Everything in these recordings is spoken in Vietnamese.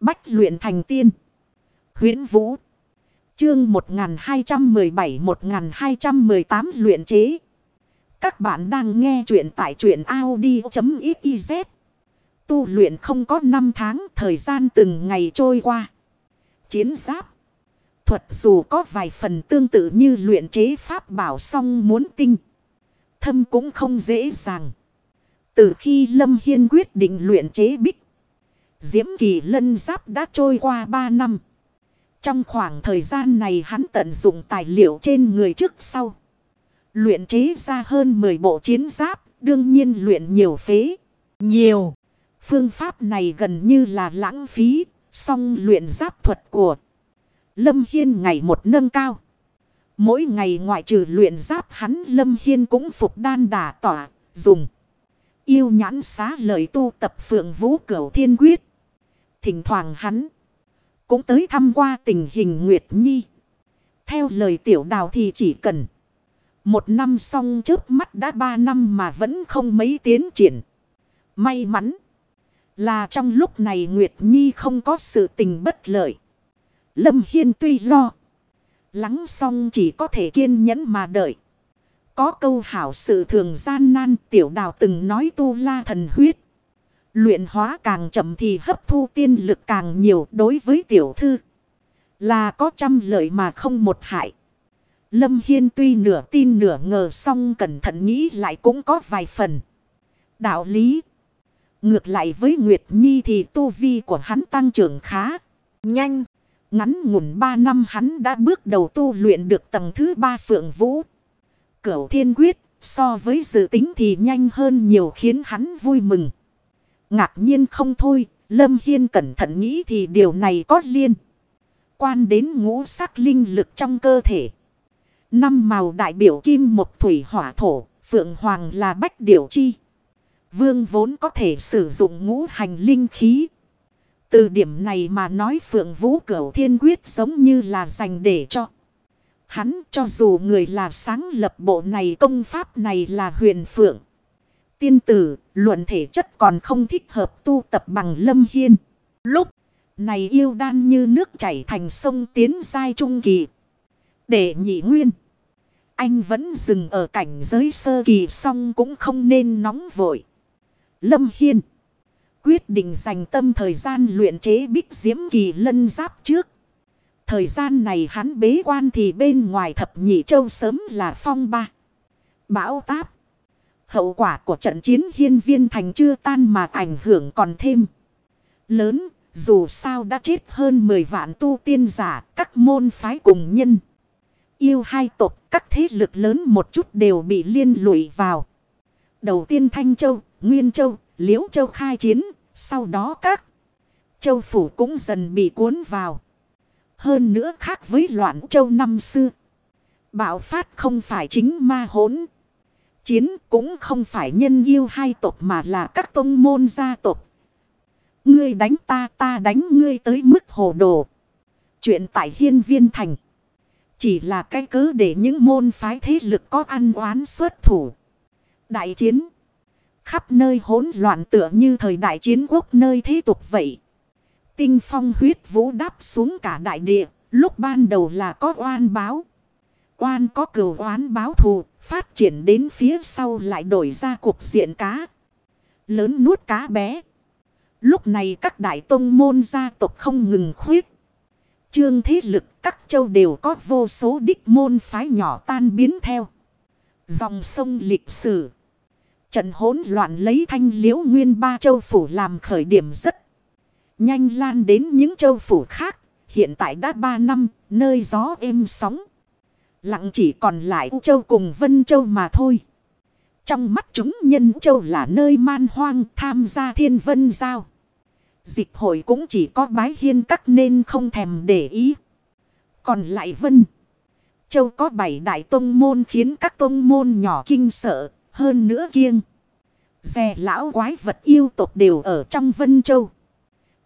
Bách luyện thành tiên. huyễn Vũ. Chương 1217-1218 luyện chế. Các bạn đang nghe truyện tại truyện Audi.xyz. Tu luyện không có 5 tháng, thời gian từng ngày trôi qua. Chiến giáp. Thuật dù có vài phần tương tự như luyện chế pháp bảo song muốn tinh. Thâm cũng không dễ dàng. Từ khi Lâm Hiên quyết định luyện chế bích. Diễm kỳ lân giáp đã trôi qua 3 năm. Trong khoảng thời gian này hắn tận dụng tài liệu trên người trước sau. Luyện chế ra hơn 10 bộ chiến giáp, đương nhiên luyện nhiều phế. Nhiều. Phương pháp này gần như là lãng phí, song luyện giáp thuật của Lâm Hiên ngày một nâng cao. Mỗi ngày ngoại trừ luyện giáp hắn Lâm Hiên cũng phục đan đả tỏa, dùng. Yêu nhãn xá lời tu tập phượng vũ cửu thiên quyết. Thỉnh thoảng hắn cũng tới thăm qua tình hình Nguyệt Nhi. Theo lời tiểu đào thì chỉ cần một năm xong trước mắt đã ba năm mà vẫn không mấy tiến triển. May mắn là trong lúc này Nguyệt Nhi không có sự tình bất lợi. Lâm Hiên tuy lo. Lắng xong chỉ có thể kiên nhẫn mà đợi. Có câu hảo sự thường gian nan, tiểu đào từng nói tu la thần huyết. Luyện hóa càng chậm thì hấp thu tiên lực càng nhiều đối với tiểu thư. Là có trăm lợi mà không một hại. Lâm Hiên tuy nửa tin nửa ngờ xong cẩn thận nghĩ lại cũng có vài phần. Đạo lý. Ngược lại với Nguyệt Nhi thì tu vi của hắn tăng trưởng khá. Nhanh. Ngắn ngủn ba năm hắn đã bước đầu tu luyện được tầng thứ ba phượng vũ. Cửu thiên quyết, so với dự tính thì nhanh hơn nhiều khiến hắn vui mừng. Ngạc nhiên không thôi, Lâm Hiên cẩn thận nghĩ thì điều này có liên. Quan đến ngũ sắc linh lực trong cơ thể. Năm màu đại biểu kim một thủy hỏa thổ, phượng hoàng là bách điểu chi. Vương vốn có thể sử dụng ngũ hành linh khí. Từ điểm này mà nói phượng vũ cửu thiên quyết giống như là dành để cho. Hắn cho dù người là sáng lập bộ này công pháp này là huyền phượng. Tiên tử, luận thể chất còn không thích hợp tu tập bằng lâm hiên. Lúc này yêu đan như nước chảy thành sông tiến giai trung kỳ. Để nhị nguyên. Anh vẫn dừng ở cảnh giới sơ kỳ xong cũng không nên nóng vội. Lâm Hiên. Quyết định dành tâm thời gian luyện chế bích diễm kỳ lân giáp trước. Thời gian này hắn bế quan thì bên ngoài thập nhị châu sớm là phong ba. Bão táp. Hậu quả của trận chiến hiên viên thành chưa tan mà ảnh hưởng còn thêm. Lớn, dù sao đã chết hơn 10 vạn tu tiên giả, các môn phái cùng nhân. Yêu hai tộc, các thế lực lớn một chút đều bị liên lụy vào. Đầu tiên Thanh Châu, Nguyên Châu, Liễu Châu khai chiến, sau đó các châu phủ cũng dần bị cuốn vào. Hơn nữa khác với loạn châu năm xưa. Bạo phát không phải chính ma hỗn. Chiến cũng không phải nhân yêu hai tộc mà là các tông môn gia tộc. Ngươi đánh ta ta đánh ngươi tới mức hồ đồ. Chuyện tại hiên viên thành. Chỉ là cái cớ để những môn phái thế lực có ăn oán xuất thủ. Đại chiến. Khắp nơi hỗn loạn tựa như thời đại chiến quốc nơi thế tục vậy. Tinh phong huyết vũ đáp xuống cả đại địa. Lúc ban đầu là có oan báo. Oan có cửu oán báo thù. Phát triển đến phía sau lại đổi ra cuộc diện cá. Lớn nuốt cá bé. Lúc này các đại tông môn gia tộc không ngừng khuyết. Trương thế lực các châu đều có vô số đích môn phái nhỏ tan biến theo. Dòng sông lịch sử. Trận hỗn loạn lấy thanh liễu nguyên ba châu phủ làm khởi điểm rất nhanh lan đến những châu phủ khác. Hiện tại đã ba năm, nơi gió êm sóng. Lặng chỉ còn lại U châu cùng Vân châu mà thôi. Trong mắt chúng nhân châu là nơi man hoang tham gia thiên vân giao. Dịch hội cũng chỉ có bái hiên các nên không thèm để ý. Còn lại vân. Châu có bảy đại tông môn khiến các tông môn nhỏ kinh sợ. Hơn nữa kiêng. Xe lão quái vật yêu tộc đều ở trong vân châu.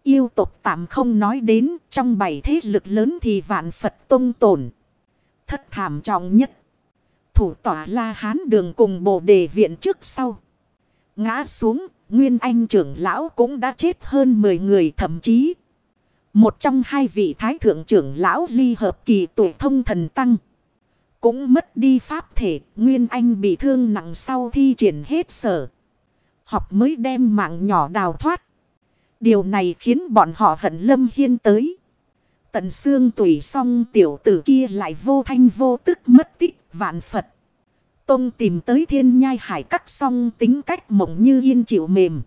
Yêu tộc tạm không nói đến. Trong bảy thế lực lớn thì vạn Phật tông tổn. Thất thảm trọng nhất. Thủ tỏa la hán đường cùng bộ đề viện trước sau. Ngã xuống Nguyên Anh trưởng lão cũng đã chết hơn 10 người thậm chí. Một trong hai vị thái thượng trưởng lão ly hợp kỳ tuổi thông thần tăng. Cũng mất đi pháp thể, Nguyên Anh bị thương nặng sau thi triển hết sở. Học mới đem mạng nhỏ đào thoát. Điều này khiến bọn họ hận lâm hiên tới. Tận xương tùy song tiểu tử kia lại vô thanh vô tức mất tích vạn Phật. Tông tìm tới thiên nhai hải cắt song tính cách mộng như yên chịu mềm.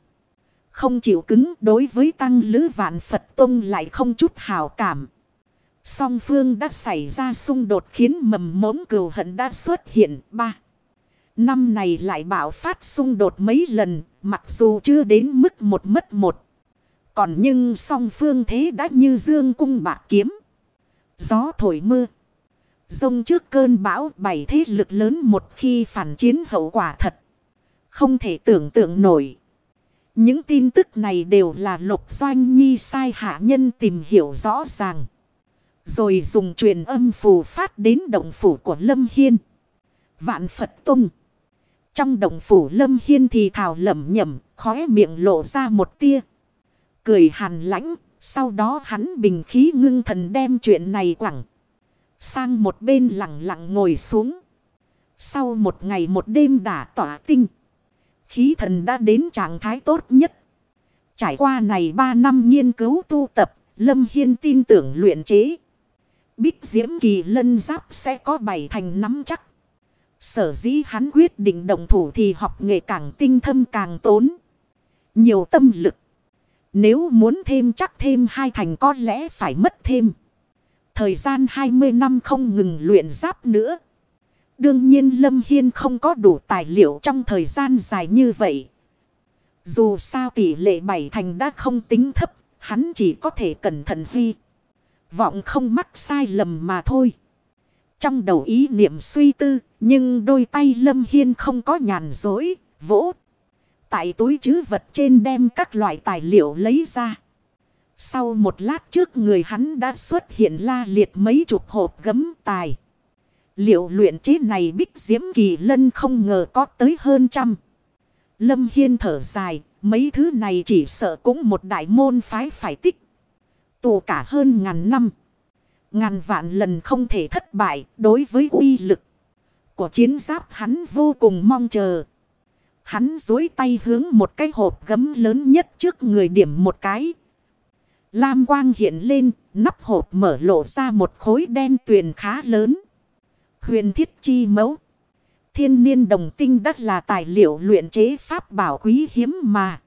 Không chịu cứng đối với tăng lữ vạn Phật Tông lại không chút hào cảm. Song phương đã xảy ra xung đột khiến mầm mống cừu hận đã xuất hiện. ba Năm này lại bảo phát xung đột mấy lần, mặc dù chưa đến mức một mất một. Còn nhưng song phương thế đã như dương cung bạc kiếm. Gió thổi mưa. Rông trước cơn bão bảy thế lực lớn một khi phản chiến hậu quả thật. Không thể tưởng tượng nổi. Những tin tức này đều là lục doanh nhi sai hạ nhân tìm hiểu rõ ràng. Rồi dùng truyền âm phù phát đến động phủ của Lâm Hiên. Vạn Phật Tông. Trong động phủ Lâm Hiên thì thảo lẩm nhẩm, khóe miệng lộ ra một tia. Cười hàn lãnh, sau đó hắn bình khí ngưng thần đem chuyện này quẳng. Sang một bên lặng lặng ngồi xuống. Sau một ngày một đêm đã tỏa tinh. Khí thần đã đến trạng thái tốt nhất. Trải qua này ba năm nghiên cứu tu tập, Lâm Hiên tin tưởng luyện chế. Bích Diễm Kỳ Lân Giáp sẽ có bảy thành nắm chắc. Sở dĩ hắn quyết định đồng thủ thì học nghệ càng tinh thâm càng tốn. Nhiều tâm lực. Nếu muốn thêm chắc thêm hai thành có lẽ phải mất thêm. Thời gian 20 năm không ngừng luyện giáp nữa. Đương nhiên Lâm Hiên không có đủ tài liệu trong thời gian dài như vậy. Dù sao tỷ lệ bảy thành đã không tính thấp, hắn chỉ có thể cẩn thận huy. Vọng không mắc sai lầm mà thôi. Trong đầu ý niệm suy tư, nhưng đôi tay Lâm Hiên không có nhàn dối, vỗ. Tại túi chứ vật trên đem các loại tài liệu lấy ra. Sau một lát trước người hắn đã xuất hiện la liệt mấy chục hộp gấm tài. Liệu luyện chế này bích diễm kỳ lân không ngờ có tới hơn trăm. Lâm Hiên thở dài, mấy thứ này chỉ sợ cũng một đại môn phái phải tích. Tù cả hơn ngàn năm. Ngàn vạn lần không thể thất bại đối với uy lực của chiến giáp hắn vô cùng mong chờ. Hắn dối tay hướng một cái hộp gấm lớn nhất trước người điểm một cái. Lam quang hiện lên, nắp hộp mở lộ ra một khối đen tuyền khá lớn. Huyền thiết chi mẫu. Thiên niên đồng tinh đất là tài liệu luyện chế pháp bảo quý hiếm mà.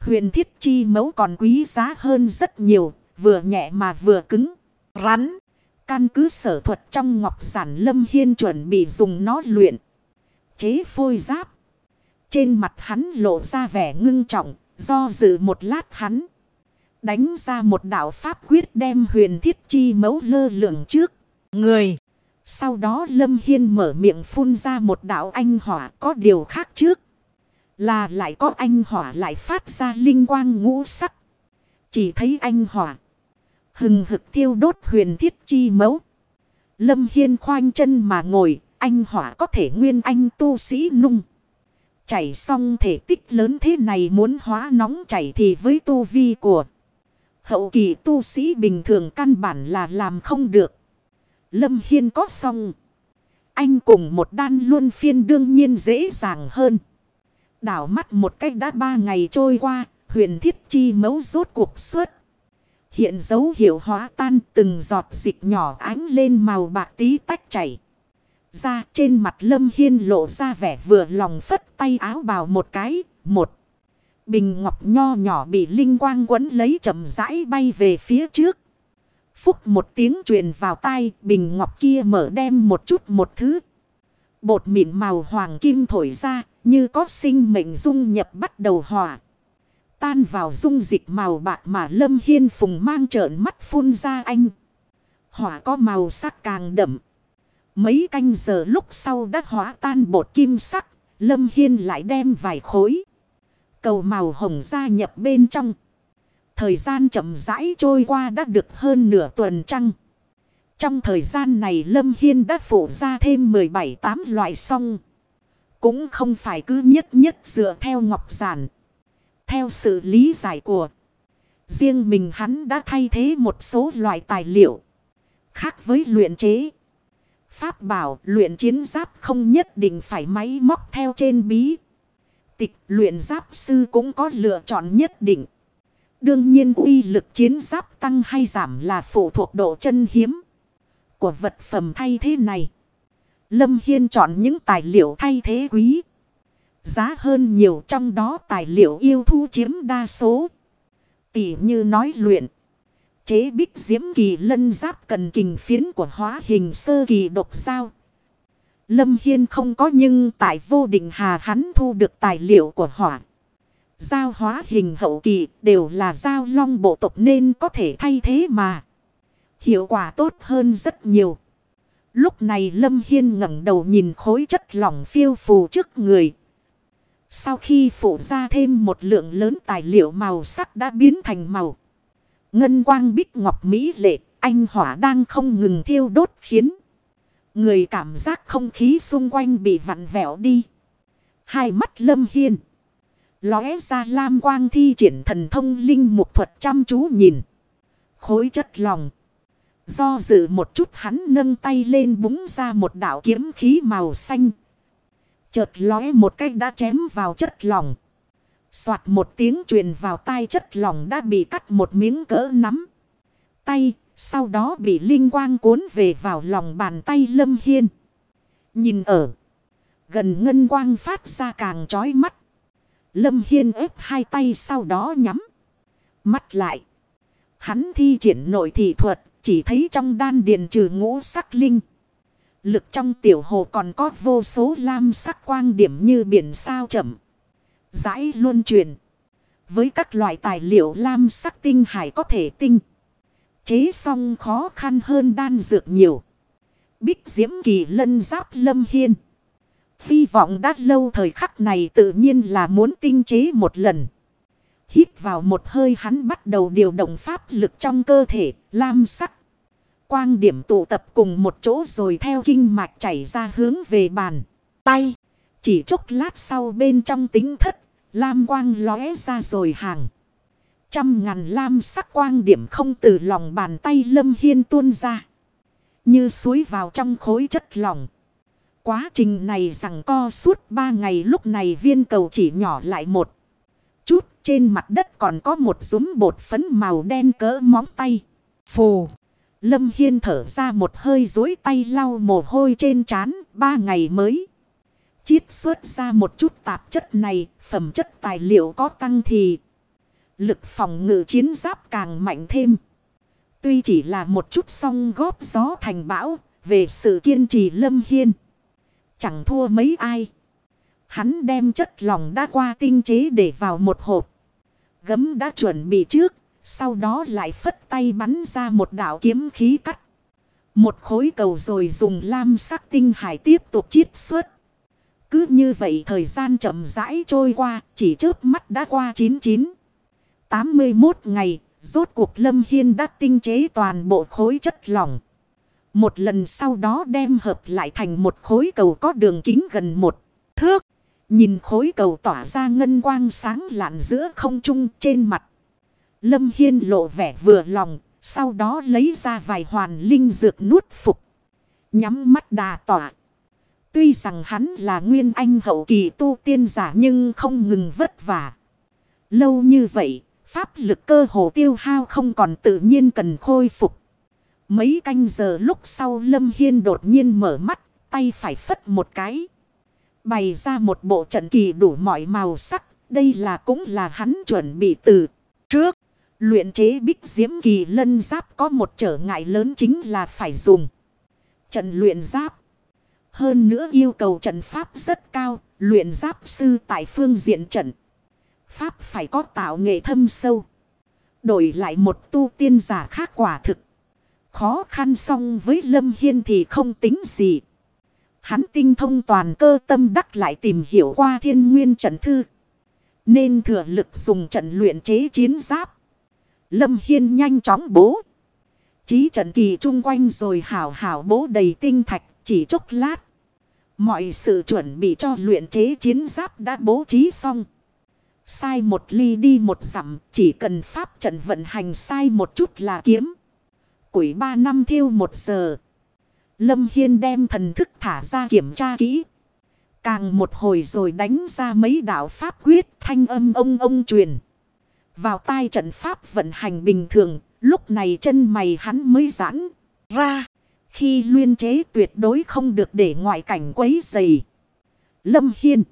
Huyền thiết chi mẫu còn quý giá hơn rất nhiều, vừa nhẹ mà vừa cứng, rắn. Căn cứ sở thuật trong ngọc sản lâm hiên chuẩn bị dùng nó luyện. Chế phôi giáp. Trên mặt hắn lộ ra vẻ ngưng trọng, do dự một lát hắn. Đánh ra một đạo pháp quyết đem huyền thiết chi mấu lơ lượng trước. Người. Sau đó Lâm Hiên mở miệng phun ra một đạo anh hỏa có điều khác trước. Là lại có anh hỏa lại phát ra linh quang ngũ sắc. Chỉ thấy anh hỏa. Hừng hực thiêu đốt huyền thiết chi mấu. Lâm Hiên khoanh chân mà ngồi. Anh hỏa có thể nguyên anh tu sĩ nung. Chảy xong thể tích lớn thế này muốn hóa nóng chảy thì với tu vi của hậu kỳ tu sĩ bình thường căn bản là làm không được. Lâm Hiên có xong. Anh cùng một đan luôn phiên đương nhiên dễ dàng hơn. Đảo mắt một cách đã ba ngày trôi qua, huyền thiết chi mấu rốt cuộc xuất. Hiện dấu hiệu hóa tan từng giọt dịch nhỏ ánh lên màu bạc tí tách chảy. Ra trên mặt Lâm Hiên lộ ra vẻ vừa lòng phất tay áo bào một cái, một. Bình ngọc nho nhỏ bị linh quang quấn lấy chậm rãi bay về phía trước. Phúc một tiếng truyền vào tay, bình ngọc kia mở đem một chút một thứ. Bột mịn màu hoàng kim thổi ra, như có sinh mệnh dung nhập bắt đầu hòa. Tan vào dung dịch màu bạc mà Lâm Hiên Phùng mang trợn mắt phun ra anh. Hỏa có màu sắc càng đậm. Mấy canh giờ lúc sau đã hóa tan bột kim sắc, Lâm Hiên lại đem vài khối. Cầu màu hồng gia nhập bên trong. Thời gian chậm rãi trôi qua đã được hơn nửa tuần trăng. Trong thời gian này Lâm Hiên đã phụ ra thêm 17-8 loại song. Cũng không phải cứ nhất nhất dựa theo ngọc giản. Theo sự lý giải của Riêng mình hắn đã thay thế một số loại tài liệu. Khác với luyện chế. Pháp bảo luyện chiến giáp không nhất định phải máy móc theo trên bí. Tịch luyện giáp sư cũng có lựa chọn nhất định. Đương nhiên uy lực chiến giáp tăng hay giảm là phụ thuộc độ chân hiếm của vật phẩm thay thế này. Lâm Hiên chọn những tài liệu thay thế quý. Giá hơn nhiều trong đó tài liệu yêu thu chiếm đa số. Tỷ như nói luyện. Chế bích diễm kỳ lân giáp cần kình phiến của hóa hình sơ kỳ độc sao. Lâm Hiên không có nhưng tại vô định hà hắn thu được tài liệu của hỏa. Giao hóa hình hậu kỳ đều là giao long bộ tộc nên có thể thay thế mà. Hiệu quả tốt hơn rất nhiều. Lúc này Lâm Hiên ngẩng đầu nhìn khối chất lỏng phiêu phù trước người. Sau khi phụ ra thêm một lượng lớn tài liệu màu sắc đã biến thành màu. Ngân quang bích ngọc mỹ lệ, anh hỏa đang không ngừng thiêu đốt khiến. Người cảm giác không khí xung quanh bị vặn vẹo đi. Hai mắt Lâm Hiên. Lóe ra lam quang thi triển thần thông linh mục thuật chăm chú nhìn. Khối chất lòng. Do dự một chút hắn nâng tay lên búng ra một đạo kiếm khí màu xanh. Chợt lóe một cách đã chém vào chất lỏng. Xoạt một tiếng truyền vào tai chất lỏng đã bị cắt một miếng cỡ nắm. Tay, sau đó bị linh quang cuốn về vào lòng bàn tay lâm hiên. Nhìn ở. Gần ngân quang phát ra càng chói mắt. Lâm hiên ép hai tay sau đó nhắm. Mắt lại. Hắn thi triển nội thị thuật chỉ thấy trong đan điền trừ ngũ sắc linh. Lực trong tiểu hồ còn có vô số lam sắc quang điểm như biển sao chậm rãi luân truyền. Với các loại tài liệu lam sắc tinh hải có thể tinh. Chế xong khó khăn hơn đan dược nhiều. Bích diễm kỳ lân giáp lâm hiên. Hy vọng đã lâu thời khắc này tự nhiên là muốn tinh chế một lần. Hít vào một hơi hắn bắt đầu điều động pháp lực trong cơ thể, lam sắc. Quang điểm tụ tập cùng một chỗ rồi theo kinh mạch chảy ra hướng về bàn, tay. Chỉ chốc lát sau bên trong tính thất, lam quang lóe ra rồi hàng. Trăm ngàn lam sắc quang điểm không từ lòng bàn tay lâm hiên tuôn ra. Như suối vào trong khối chất lỏng. Quá trình này rằng co suốt ba ngày lúc này viên cầu chỉ nhỏ lại một chút. Trên mặt đất còn có một dúm bột phấn màu đen cỡ móng tay. Phù. Lâm Hiên thở ra một hơi dối tay lau mồ hôi trên trán, ba ngày mới. Chiết xuất ra một chút tạp chất này, phẩm chất tài liệu có tăng thì lực phòng ngự chiến giáp càng mạnh thêm. Tuy chỉ là một chút song góp gió thành bão, về sự kiên trì Lâm Hiên. Chẳng thua mấy ai. Hắn đem chất lòng đã qua tinh chế để vào một hộp. Gấm đã chuẩn bị trước. Sau đó lại phất tay bắn ra một đạo kiếm khí cắt. Một khối cầu rồi dùng lam sắc tinh hải tiếp tục chiết xuất. Cứ như vậy thời gian chậm rãi trôi qua, chỉ trước mắt đã qua 99. 81 ngày, rốt cuộc Lâm Hiên đã tinh chế toàn bộ khối chất lỏng. Một lần sau đó đem hợp lại thành một khối cầu có đường kính gần một thước. Nhìn khối cầu tỏa ra ngân quang sáng lạn giữa không trung trên mặt. Lâm Hiên lộ vẻ vừa lòng, sau đó lấy ra vài hoàn linh dược nuốt phục. Nhắm mắt đà tỏa. Tuy rằng hắn là nguyên anh hậu kỳ tu tiên giả nhưng không ngừng vất vả. Lâu như vậy, pháp lực cơ hồ tiêu hao không còn tự nhiên cần khôi phục. Mấy canh giờ lúc sau Lâm Hiên đột nhiên mở mắt, tay phải phất một cái. Bày ra một bộ trận kỳ đủ mọi màu sắc, đây là cũng là hắn chuẩn bị từ trước. Luyện chế bích diễm kỳ lân giáp có một trở ngại lớn chính là phải dùng trận luyện giáp. Hơn nữa yêu cầu trận pháp rất cao, luyện giáp sư tại phương diện trận. Pháp phải có tạo nghệ thâm sâu. Đổi lại một tu tiên giả khác quả thực. Khó khăn song với Lâm Hiên thì không tính gì. Hắn tinh thông toàn cơ tâm đắc lại tìm hiểu qua thiên nguyên trận thư. Nên thừa lực dùng trận luyện chế chiến giáp. Lâm Hiên nhanh chóng bố. Chí trận kỳ chung quanh rồi hảo hảo bố đầy tinh thạch chỉ chốc lát. Mọi sự chuẩn bị cho luyện chế chiến giáp đã bố trí xong. Sai một ly đi một dặm, chỉ cần pháp trận vận hành sai một chút là kiếm. Quỷ ba năm thiêu một giờ. Lâm Hiên đem thần thức thả ra kiểm tra kỹ. Càng một hồi rồi đánh ra mấy đạo pháp quyết thanh âm ông ông truyền. Vào tai trận pháp vận hành bình thường, lúc này chân mày hắn mới giãn ra. Khi luyện chế tuyệt đối không được để ngoại cảnh quấy dày. Lâm Hiên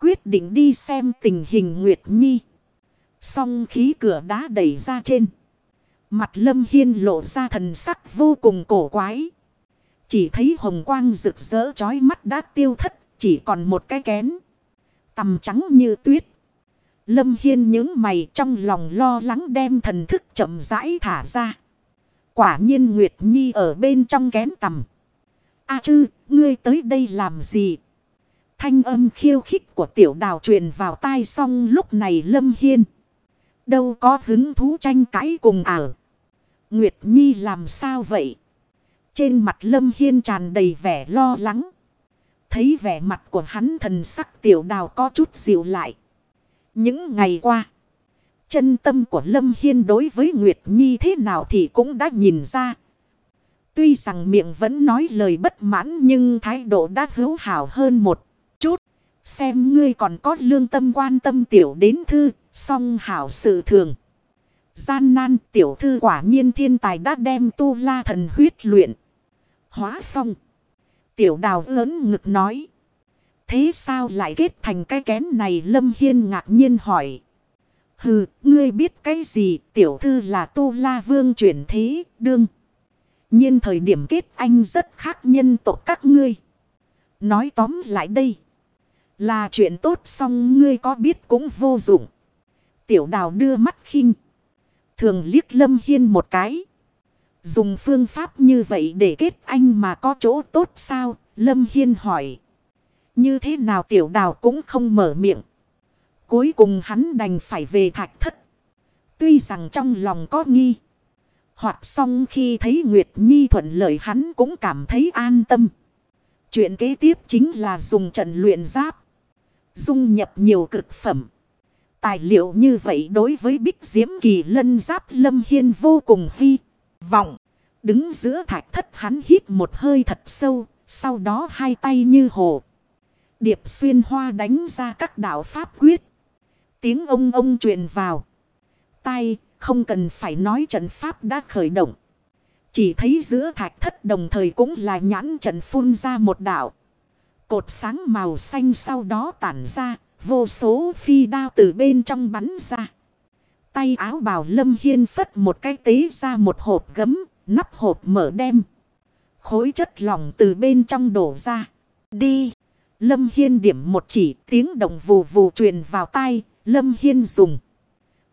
quyết định đi xem tình hình Nguyệt Nhi. Xong khí cửa đá đẩy ra trên. Mặt Lâm Hiên lộ ra thần sắc vô cùng cổ quái. Chỉ thấy hồng quang rực rỡ chói mắt đã tiêu thất, chỉ còn một cái kén. Tầm trắng như tuyết. Lâm Hiên những mày trong lòng lo lắng đem thần thức chậm rãi thả ra. Quả nhiên Nguyệt Nhi ở bên trong kén tầm. A chư, ngươi tới đây làm gì? Thanh âm khiêu khích của tiểu đào truyền vào tai xong lúc này Lâm Hiên. Đâu có hứng thú tranh cãi cùng ở. Nguyệt Nhi làm sao vậy? Trên mặt Lâm Hiên tràn đầy vẻ lo lắng. Thấy vẻ mặt của hắn thần sắc tiểu đào có chút dịu lại. Những ngày qua. Chân tâm của Lâm Hiên đối với Nguyệt Nhi thế nào thì cũng đã nhìn ra. Tuy rằng miệng vẫn nói lời bất mãn nhưng thái độ đã hữu hảo hơn một chút. Xem ngươi còn có lương tâm quan tâm tiểu đến thư, song hảo sự thường. Gian nan tiểu thư quả nhiên thiên tài đã đem tu la thần huyết luyện. Hóa xong. Tiểu đào lớn ngực nói. Thế sao lại kết thành cái kén này Lâm Hiên ngạc nhiên hỏi. Hừ, ngươi biết cái gì tiểu thư là tu la vương chuyển thế đương. nhiên thời điểm kết anh rất khác nhân tộc các ngươi. Nói tóm lại đây. Là chuyện tốt xong ngươi có biết cũng vô dụng. Tiểu đào đưa mắt khinh. Thường liếc Lâm Hiên một cái. Dùng phương pháp như vậy để kết anh mà có chỗ tốt sao? Lâm Hiên hỏi. Như thế nào tiểu đào cũng không mở miệng. Cuối cùng hắn đành phải về thạch thất. Tuy rằng trong lòng có nghi. Hoặc xong khi thấy Nguyệt Nhi thuận lợi hắn cũng cảm thấy an tâm. Chuyện kế tiếp chính là dùng trận luyện giáp. Dung nhập nhiều cực phẩm. Tài liệu như vậy đối với bích diễm kỳ lân giáp lâm hiên vô cùng hy vọng. Đứng giữa thạch thất hắn hít một hơi thật sâu. Sau đó hai tay như hồ. Điệp xuyên hoa đánh ra các đạo pháp quyết. Tiếng ông ông truyền vào. Tay, không cần phải nói trận pháp đã khởi động. Chỉ thấy giữa thạch thất đồng thời cũng là nhãn trận phun ra một đạo. Cột sáng màu xanh sau đó tản ra. Vô số phi đao từ bên trong bắn ra. Tay áo bào lâm hiên phất một cái tế ra một hộp gấm. Nắp hộp mở đem. Khối chất lỏng từ bên trong đổ ra. Đi. Lâm Hiên điểm một chỉ, tiếng động vù vù truyền vào tay. Lâm Hiên dùng.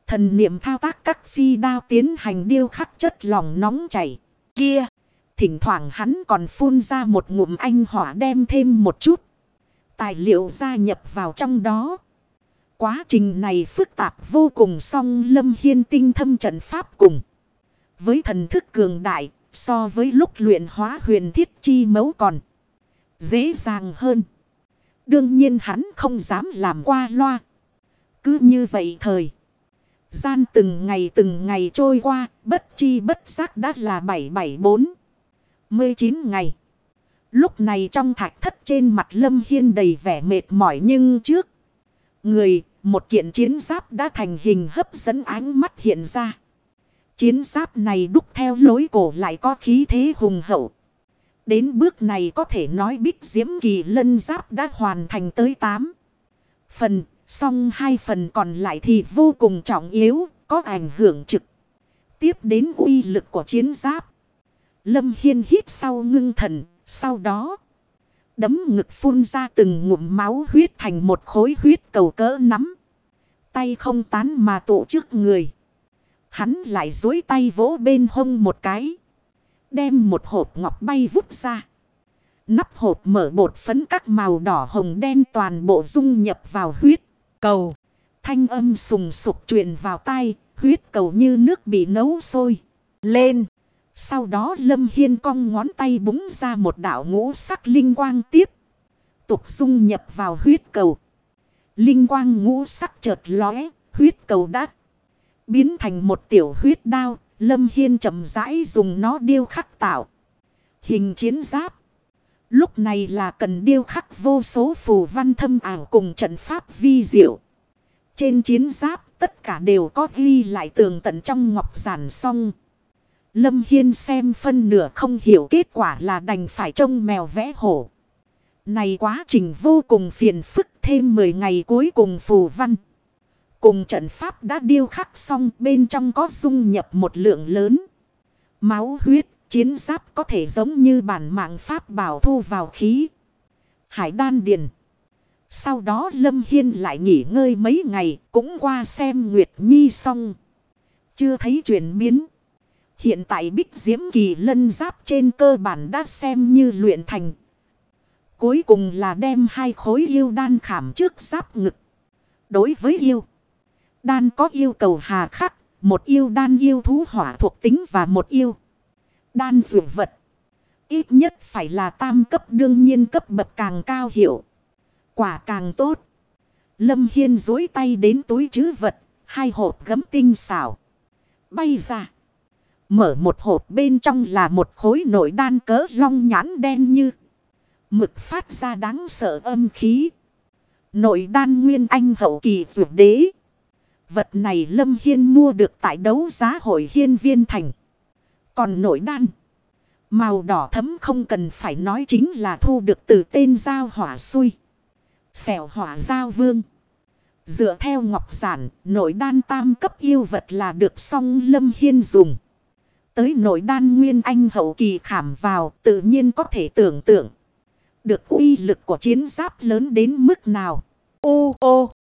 Thần niệm thao tác các phi đao tiến hành điêu khắc chất lỏng nóng chảy. Kia. Thỉnh thoảng hắn còn phun ra một ngụm anh hỏa đem thêm một chút. Tài liệu gia nhập vào trong đó. Quá trình này phức tạp vô cùng song Lâm Hiên tinh thâm trận pháp cùng. Với thần thức cường đại, so với lúc luyện hóa huyền thiết chi mấu còn dễ dàng hơn. Đương nhiên hắn không dám làm qua loa. Cứ như vậy thời. Gian từng ngày từng ngày trôi qua, bất chi bất giác đã là 774. 19 ngày. Lúc này trong thạch thất trên mặt Lâm Hiên đầy vẻ mệt mỏi nhưng trước. Người, một kiện chiến giáp đã thành hình hấp dẫn ánh mắt hiện ra. Chiến giáp này đúc theo lối cổ lại có khí thế hùng hậu. Đến bước này có thể nói bích diễm kỳ lân giáp đã hoàn thành tới 8 phần. Xong hai phần còn lại thì vô cùng trọng yếu, có ảnh hưởng trực. Tiếp đến uy lực của chiến giáp. Lâm Hiên hít sau ngưng thần, sau đó. Đấm ngực phun ra từng ngụm máu huyết thành một khối huyết cầu cỡ nắm. Tay không tán mà tụ trước người. Hắn lại dối tay vỗ bên hông một cái. Đem một hộp ngọc bay vút ra. Nắp hộp mở bột phấn các màu đỏ hồng đen toàn bộ dung nhập vào huyết cầu. Thanh âm sùng sục truyền vào tay, huyết cầu như nước bị nấu sôi. Lên. Sau đó Lâm Hiên cong ngón tay búng ra một đạo ngũ sắc linh quang tiếp. Tục dung nhập vào huyết cầu. Linh quang ngũ sắc chợt lóe, huyết cầu đã Biến thành một tiểu huyết đao, Lâm Hiên chậm rãi dùng nó điêu khắc tạo. Hình chiến giáp. Lúc này là cần điêu khắc vô số phù văn thâm ảo cùng trận pháp vi diệu. Trên chiến giáp tất cả đều có ghi lại tường tận trong ngọc giản song. Lâm Hiên xem phân nửa không hiểu kết quả là đành phải trông mèo vẽ hổ. Này quá trình vô cùng phiền phức thêm 10 ngày cuối cùng phù văn. Cùng trận pháp đã điêu khắc xong bên trong có dung nhập một lượng lớn. Máu huyết, chiến giáp có thể giống như bản mạng pháp bảo thu vào khí. Hải đan điền. Sau đó Lâm Hiên lại nghỉ ngơi mấy ngày, cũng qua xem Nguyệt Nhi xong. Chưa thấy chuyển biến. Hiện tại bích diễm kỳ lân giáp trên cơ bản đã xem như luyện thành. Cuối cùng là đem hai khối yêu đan khảm trước giáp ngực. Đối với yêu. Đan có yêu cầu hà khắc. Một yêu đan yêu thú hỏa thuộc tính và một yêu. Đan dụ vật. Ít nhất phải là tam cấp, đương nhiên cấp bậc càng cao hiệu. Quả càng tốt. Lâm Hiên dối tay đến túi chứ vật. Hai hộp gấm tinh xảo. Bay ra. Mở một hộp bên trong là một khối nội đan cỡ long nhãn đen như. Mực phát ra đáng sợ âm khí. Nội đan nguyên anh hậu kỳ dụ đế. Vật này Lâm Hiên mua được tại đấu giá hội hiên viên thành. Còn nội đan. Màu đỏ thấm không cần phải nói chính là thu được từ tên giao hỏa xui. Xẻo hỏa giao vương. Dựa theo ngọc giản, nội đan tam cấp yêu vật là được song lâm hiên dùng. Tới nội đan nguyên anh hậu kỳ khảm vào tự nhiên có thể tưởng tượng. Được uy lực của chiến giáp lớn đến mức nào. Ô ô.